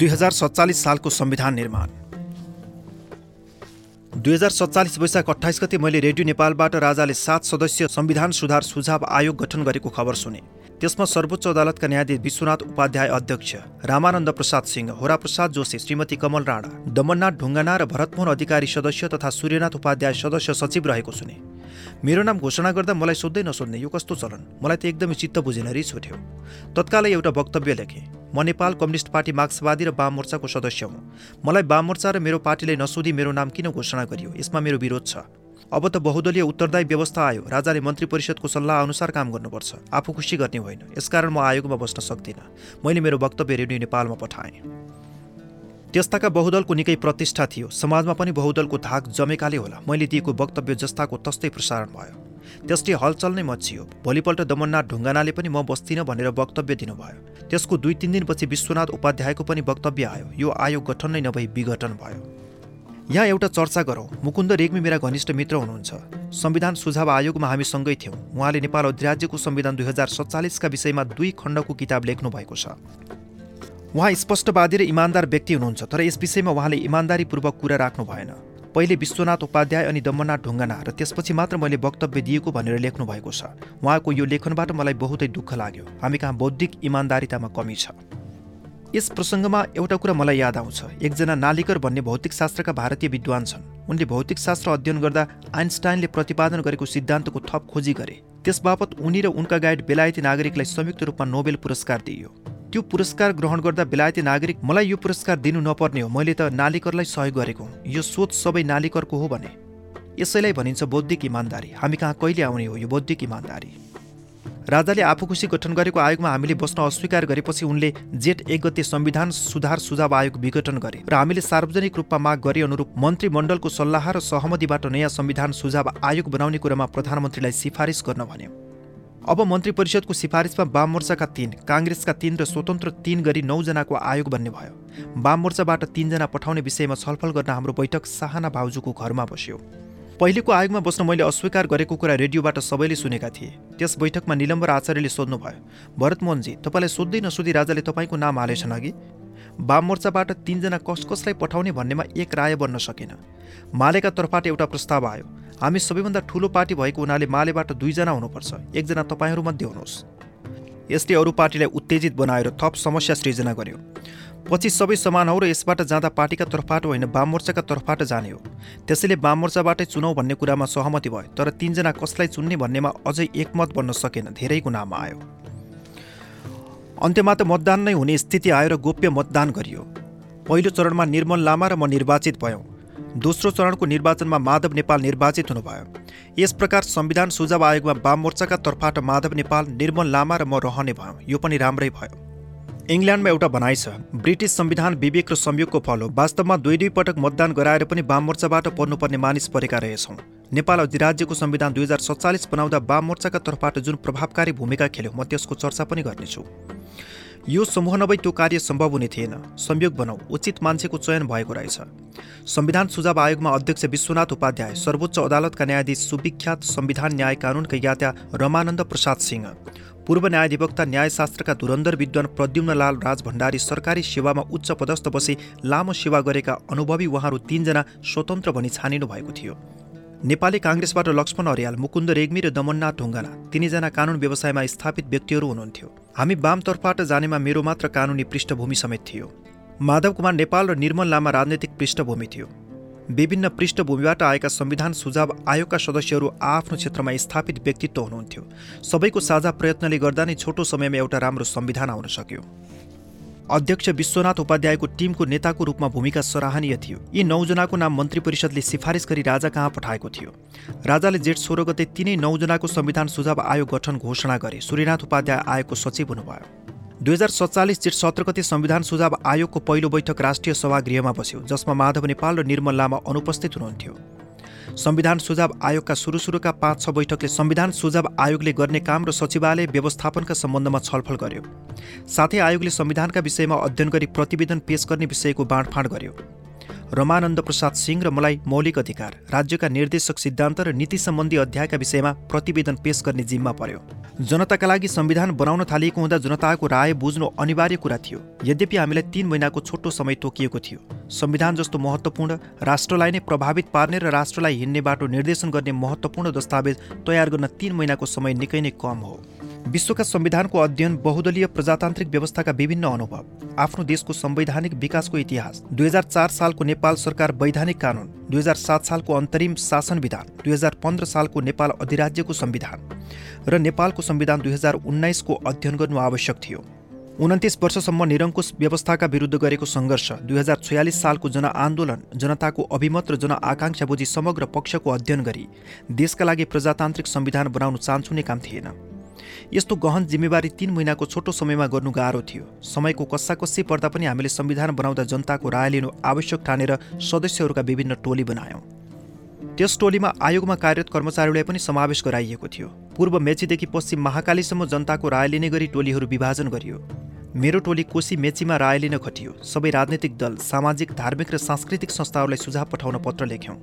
दुई हजार सत्तालिस सालको संविधान निर्माण। दुई हजार सत्तालिस वैशाख अठाइस गते मैले रेडियो नेपालबाट राजाले सात सदस्य संविधान सुधार सुझाव आयोग गठन गरेको खबर सुने। त्यसमा सर्वोच्च अदालतका न्यायाधीश विश्वनाथ उपाध्याय अध्यक्ष रामानन्द प्रसाद सिंह होराप्रसाद जोशी श्रीमती कमल राणा दमननाथ ढुङ्गाना र भरतमोहन अधिकारी सदस्य तथा सूर्यनाथ उपाध्याय सदस्य सचिव रहेको सुने। मेरो नाम घोषणा गर्दा मलाई सोध्दै नसोध्ने यो कस्तो चलन? मलाई त एकदमै चित्त बुझेन रिस उठ्यो। तत्कालै एउटा वक्तव्य लेखेँ। म नेपाल कम्युनिस्ट पार्टी मार्क्सवादी र वाम मोर्चाको सदस्य हुँ। मलाई वाम मोर्चा र मेरो पार्टीले नसोधी मेरो नाम किन घोषणा गरियो? यसमा मेरो विरोध छ। अब त बहुदलीय उत्तरदायी व्यवस्था आयो। राजाले मन्त्री परिषदको सल्लाह अनुसार काम गर्नुपर्छ। आफू खुसी गर्ने होइन। यसकारण म आयोगमा बस्न सक्दिनँ। मैले मेरो वक्तव्य रेडियो नेपालमा पठाएँ। त्यस्ताका बहुदलको निकै प्रतिष्ठा थियो। समाजमा पनि बहुदलको धाक जमेकाले होला। मैले दिएको वक्तव्य जस्ताको तस्तै प्रसारण भयो। त्यसले हलचल नै मचियो। भोलिपल्ट दमननाथ ढुङ्गानाले पनि म बस्दिनँ भनेर वक्तव्य दिनुभयो। त्यसको दुई तिन दिनपछि विश्वनाथ उपाध्यायको पनि वक्तव्य आयो। यो आयोग गठन नै नभई विघटन भयो। यहाँ एउटा चर्चा गरौँ। मुकुन्द रेग्मी मेरा घनिष्ठ मित्र हुनुहुन्छ। संविधान सुझाव आयोगमा हामी सँगै थियौँ। उहाँले नेपाल अधिराज्यको संविधान दुई हजार सत्तालिसका विषयमा दुई खण्डको किताब लेख्नु भएको छ। उहाँ स्पष्टवादी र इमान्दार व्यक्ति हुनुहुन्छ तर यस विषयमा उहाँले इमान्दारीपूर्वक कुरा राख्नु भएन। पहिले विश्वनाथ उपाध्याय अनि दम्मनाथ ढुङ्गाना र त्यसपछि मात्र मैले वक्तव्य दिएको भनेर लेख्नु भएको छ। उहाँको यो लेखनबाट मलाई बहुतै दुःख लाग्यो। हामी कहाँ बौद्धिक इमान्दारितामा कमी छ। यस प्रसङ्गमा एउटा कुरा मलाई याद आउँछ। एकजना नालिकर भन्ने भौतिक शास्त्रका भारतीय विद्वान छन्। उनले भौतिक शास्त्र अध्ययन गर्दा आइन्स्टाइनले प्रतिपादन गरेको सिद्धान्तको थप खोजी गरे। त्यसबापत उनी र उनका गाइड बेलायती नागरिकलाई संयुक्त रूपमा नोबेल पुरस्कार दिइयो। त्यो पुरस्कार ग्रहण गर्दा बेलायती नागरिक मलाई यो पुरस्कार दिनु नपर्ने हो। मैले त नालिकरलाई सहयोग गरेको यो सोच सबै नालिकरको हो भने। यसैलाई भनिन्छ बौद्धिक इमान्दारी। हामी कहाँ कहिले आउने हो यो बौद्धिक इमान्दारी? राजाले आफू खुसी गठन गरेको आयोगमा हामीले बस्न अस्वीकार गरेपछि उनले जेठ एक गते संविधान सुधार सुझाव आयोग विघटन गरे र हामीले सार्वजनिक रूपमा माग गरे अनुरूप मन्त्रीमण्डलको सल्लाह र सहमतिबाट नयाँ संविधान सुझाव आयोग बनाउने कुरामा प्रधानमन्त्रीलाई सिफारिस गर्न भन्यो। अब मन्त्री परिषदको सिफारिसमा वाम मोर्चाका तिन काङ्ग्रेसका तिन र स्वतन्त्र तिन गरी नौजनाको आयोग बन्ने भयो। वाम मोर्चाबाट तिनजना पठाउने विषयमा छलफल गर्न हाम्रो बैठक साहना भाउजूको घरमा बस्यो। पहिलेको आयोगमा बस्न मैले अस्वीकार गरेको कुरा रेडियोबाट सबैले सुनेका थिए। त्यस बैठकमा निलम्बर आचार्यले सोध्नुभयो भरतमोहनजी तपाईँलाई सोध्दै नसोधी राजाले तपाईँको नाम हालेछन् अघि वाम मोर्चाबाट तिनजना कस कसलाई पठाउने भन्नेमा एक राय बन्न सकेन। मालेका तर्फबाट एउटा प्रस्ताव आयो। हामी सबैभन्दा ठुलो पार्टी भएको हुनाले मालेबाट दुईजना हुनुपर्छ। एकजना तपाईँहरूमध्ये हुनुहोस्। यसले अरू पार्टीलाई उत्तेजित बनाएर थप समस्या सृजना गर्यो। पछि सबै समान हौ र यसबाट जाँदा पार्टीका तर्फबाट होइन वाममोर्चाका तर्फबाट जाने हो। त्यसैले वाममोर्चाबाटै चुनाउ भन्ने कुरामा सहमति भयो तर तिनजना कसलाई चुन्ने भन्नेमा अझै एकमत बन्न सकेन धेरैको नाम आयो। अन्त्यमा त मतदान नै हुने स्थिति आयो र गोप्य मतदान गरियो। पहिलो चरणमा निर्मल लामा र म निर्वाचित भयौँ। दोस्रो चरणको निर्वाचनमा माधव नेपाल निर्वाचित हुनुभयो। यस प्रकार संविधान सुझाव आयोगमा वाम मोर्चाका तर्फबाट माधव नेपाल निर्मल लामा र म रहने भयौँ। यो पनि राम्रै भयो। इङ्ल्यान्डमा एउटा भनाइ छ ब्रिटिस संविधान विवेक र संयोगको फल हो। वास्तवमा दुई दुई पटक मतदान गराएर पनि वाम मोर्चाबाट पढ्नुपर्ने मानिस परेका रहेछौँ। नेपाल अधिराज्यको संविधान दुई हजार सत्तालिस बनाउँदा वाम मोर्चाका तर्फबाट जुन प्रभावकारी भूमिका खेल्यो म त्यसको चर्चा पनि गर्नेछु। यो समूह नभई त्यो कार्य सम्भव हुने थिएन। संयोग बनाऊ उचित मान्छेको चयन भएको रहेछ। संविधान सुझाव आयोगमा अध्यक्ष विश्वनाथ उपाध्याय सर्वोच्च अदालतका न्यायाधीश सुविख्यात संविधान न्याय कानुनका ज्ञाता रमानन्द प्रसाद सिंह पूर्व न्यायाधिवक्ता न्यायशास्त्रका धुरन्धर विद्वान प्रद्युम्नलाल राज भण्डारी सरकारी सेवामा उच्च पदस्थ बसी लामो सेवा गरेका अनुभवी उहाँहरू तीनजना स्वतन्त्र भनी छानिनु भएको थियो। नेपाली काङ्ग्रेसबाट लक्ष्मण अर्याल मुकुन्द रेग्मी र दमननाथ ढुङ्गाना तिनैजना कानुन व्यवसायमा स्थापित व्यक्तिहरू हुनुहुन्थ्यो। हामी वामतर्फबाट जानेमा मेरो मात्र कानुनी पृष्ठभूमि समेत थियो। माधव कुमार नेपाल र निर्मल लामा राजनैतिक पृष्ठभूमि थियो। विभिन्न पृष्ठभूमिबाट आएका संविधान सुझाव आयोगका सदस्यहरू आफ्नो क्षेत्रमा स्थापित व्यक्तित्व हुनुहुन्थ्यो। सबैको साझा प्रयत्नले गर्दा नै छोटो समयमा एउटा राम्रो संविधान आउन सक्यो। अध्यक्ष विश्वनाथ उपाध्यायको टिमको नेताको रूपमा भूमिका सराहनीय थियो। यी नौजनाको नाम मन्त्री परिषदले सिफारिस गरी राजा कहाँ पठाएको थियो? राजाले जेठ सोह्र गते तिनै नौजनाको संविधान सुझाव आयोग गठन घोषणा गरे। सूर्यनाथ उपाध्याय आयोगको सचिव हुनुभयो। दुई हजार सत्तालिस जेठ सत्र गते संविधान सुझाव आयोगको पहिलो बैठक राष्ट्रिय सभागृहमा बस्यो जसमा माधव नेपाल र निर्मल लामा अनुपस्थित हुनुहुन्थ्यो। संविधान सुझाव आयोगका सुरु सुरुका पाँच छ बैठकले संविधान सुझाव आयोगले गर्ने काम र सचिवालय व्यवस्थापनका सम्बन्धमा छलफल गर्यो। साथै आयोगले संविधानका विषयमा अध्ययन गरी प्रतिवेदन पेश गर्ने विषयको बाँडफाँड गर्यो। रमानन्द प्रसाद सिंह र मलाई मौलिक अधिकार राज्यका निर्देशक सिद्धान्त र नीति सम्बन्धी अध्यायका विषयमा प्रतिवेदन पेश गर्ने जिम्मा पर्यो। जनताका लागि संविधान बनाउन थालिएको हुँदा जनताको राय बुझ्नु अनिवार्य कुरा थियो। यद्यपि हामीलाई तीन महिनाको छोटो समय तोकिएको थियो। संविधान जस्तो महत्त्वपूर्ण राष्ट्रलाई नै प्रभावित पार्ने र राष्ट्रलाई हिँड्ने बाटो निर्देशन गर्ने महत्त्वपूर्ण दस्तावेज तयार गर्न तीन महिनाको समय निकै नै कम हो। विश्वका संविधानको अध्ययन बहुदलीय प्रजातान्त्रिक व्यवस्थाका विभिन्न अनुभव आफ्नो देशको संवैधानिक विकासको इतिहास दुई हजार चार सालको नेपाल सरकार वैधानिक कानुन दुई हजार सात सालको अन्तरिम शासन विधान दुई हजार पन्ध्र सालको नेपाल अधिराज्यको संविधान र नेपालको संविधान दुई हजार उन्नाइसको अध्ययन गर्नु आवश्यक थियो। उन्तिस वर्षसम्म निरङ्कुश व्यवस्थाका विरुद्ध गरेको सङ्घर्ष दुई हजार छयालिस सालको जनआन्दोलन जनताको अभिमत र जनआकाङ्क्षा बुझी समग्र पक्षको अध्ययन गरी देशका लागि प्रजातान्त्रिक संविधान बनाउनु चान्सुने काम थिएन। यस्तो गहन जिम्मेवारी तीन महिनाको छोटो समयमा गर्नु गाह्रो थियो। समयको कस्साकस्सी पर्दा पनि हामीले संविधान बनाउँदा जनताको राय लिनु आवश्यक ठानेर सदस्यहरूका विभिन्न टोली बनायौँ। त्यस टोलीमा आयोगमा कार्यरत कर्मचारीलाई पनि समावेश गराइएको थियो। पूर्व मेचीदेखि पश्चिम महाकालीसम्म जनताको राय लिने गरी टोलीहरू विभाजन गरियो। मेरो टोली कोशी मेचीमा राय लिन खटियो। सबै राजनैतिक दल सामाजिक धार्मिक र सांस्कृतिक संस्थाहरूलाई सुझाव पठाउन पत्र लेख्यौँ।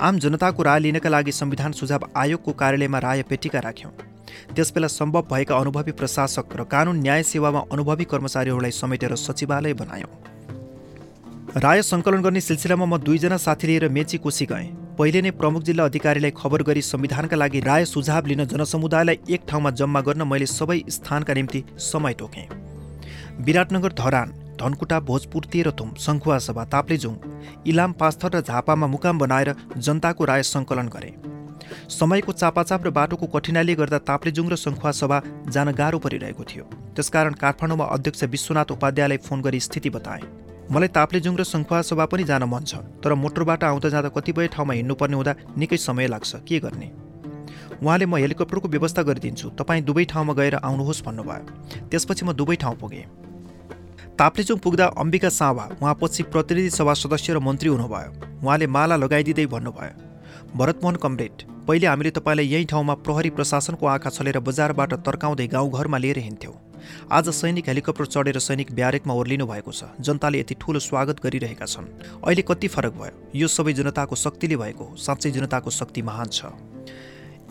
आम जनताको राय लिनका लागि संविधान सुझाव आयोगको कार्यालयमा राय पेटिका राख्यौँ। त्यसबेला सम्भव भएका अनुभवी प्रशासक र कानुन न्याय सेवामा अनुभवी कर्मचारीहरूलाई समेटेर सचिवालय बनायौँ। राय सङ्कलन गर्ने सिलसिलामा म दुईजना साथी लिएर मेची कोसी गएँ। पहिले नै प्रमुख जिल्ला अधिकारीलाई खबर गरी संविधानका लागि राय सुझाव लिन जनसमुदायलाई एक ठाउँमा जम्मा गर्न मैले सबै स्थानका निम्ति समय टोकेँ। विराटनगर धरान धनकुटा भोजपुर तेह्रथुम सङ्खुवा सभा ताप्लेजुङ इलाम पास्थर र झापामा मुकाम बनाएर जनताको राय सङ्कलन गरे। समयको चापाचाप र बाटोको कठिनाइले गर्दा ताप्लेजुङ र सङ्खुवा सभा जान गाह्रो परिरहेको थियो। त्यसकारण काठमाडौँमा अध्यक्ष विश्वनाथ उपाध्यायलाई फोन गरी स्थिति बताए। मलाई ताप्लेजुङ र सङ्खुवा सभा पनि जान मन छ तर मोटरबाट आउँदा जाँदा कतिपय ठाउँमा हिँड्नुपर्ने हुँदा निकै समय लाग्छ के गर्ने? उहाँले म हेलिकप्टरको व्यवस्था गरिदिन्छु तपाईँ दुवै ठाउँमा गएर आउनुहोस् भन्नुभयो। त्यसपछि म दुवै ठाउँ पुगेँ। ताप्लेजुङ पुग्दा अम्बिका सावा उहाँ पछि प्रतिनिधि सभा सदस्य र मन्त्री हुनुभयो। उहाँले माला लगाइदिँदै भन्नुभयो। भरतमोहन कमरेड। पहिले हामीले तपाईँलाई यही ठाउँमा प्रहरी प्रशासनको आँखा छलेर बजारबाट तर्काउँदै गाउँघरमा लिएर हिँड्थ्यौँ। आज सैनिक हेलिकप्टर चढेर सैनिक ब्यारेकमा ओर्लिनु भएको छ। जनताले यति ठुलो स्वागत गरिरहेका छन्। अहिले कति फरक भयो? यो सबै जनताको शक्तिले भएको हो। साँच्चै जनताको शक्ति महान छ।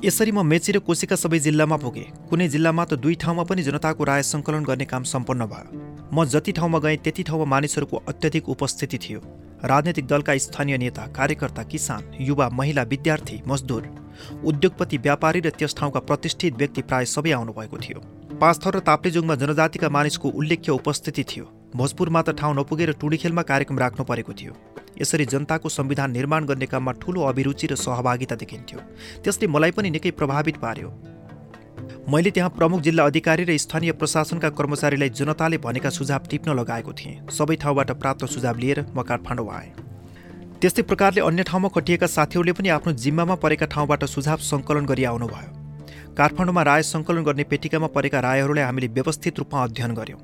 यसरी म मेची र कोशीका सबै जिल्लामा पुगेँ। कुनै जिल्लामा त दुई ठाउँमा पनि जनताको राय सङ्कलन गर्ने काम सम्पन्न भयो। म जति ठाउँमा गएँ त्यति ठाउँमा मानिसहरूको अत्यधिक उपस्थिति थियो। राजनैतिक दलका स्थानीय नेता कार्यकर्ता किसान युवा महिला विद्यार्थी मजदुर उद्योगपति व्यापारी र त्यस ठाउँका प्रतिष्ठित व्यक्ति प्राय सबै आउनुभएको थियो। पाँचथर र ताप्लेजुङमा जनजातिका मानिसको उल्लेख्य उपस्थिति थियो। भोजपुरमा त ठाउँ नपुगेर टुडीखेलमा कार्यक्रम राख्नु परेको थियो। यसरी जनताको संविधान निर्माण गर्ने काममा ठूलो अभिरुचि र सहभागिता देखिन्थ्यो। त्यसले मलाई पनि निकै प्रभावित पार्यो। मैले त्यहाँ प्रमुख जिल्ला अधिकारी र स्थानीय प्रशासनका कर्मचारीलाई जनताले भनेका सुझाव टिप्न लगाएको थिएँ। सबै ठाउँबाट प्राप्त सुझाव लिएर म काठमाडौँ आएँ। त्यस्तै प्रकारले अन्य ठाउँमा खटिएका साथीहरूले पनि आफ्नो जिम्मामा परेका ठाउँबाट सुझाव सङ्कलन गरी आउनुभयो। काठमाडौँमा राय सङ्कलन गर्ने पेटिकामा परेका रायहरूलाई हामीले व्यवस्थित रूपमा अध्ययन गऱ्यौँ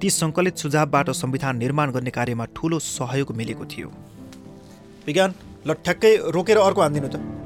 ती सङ्कलित सुझावबाट संविधान निर्माण गर्ने कार्यमा ठूलो सहयोग मिलेको थियो। विज्ञान ल ठ्याक्कै रोकेर अर्को हानिदिनु त।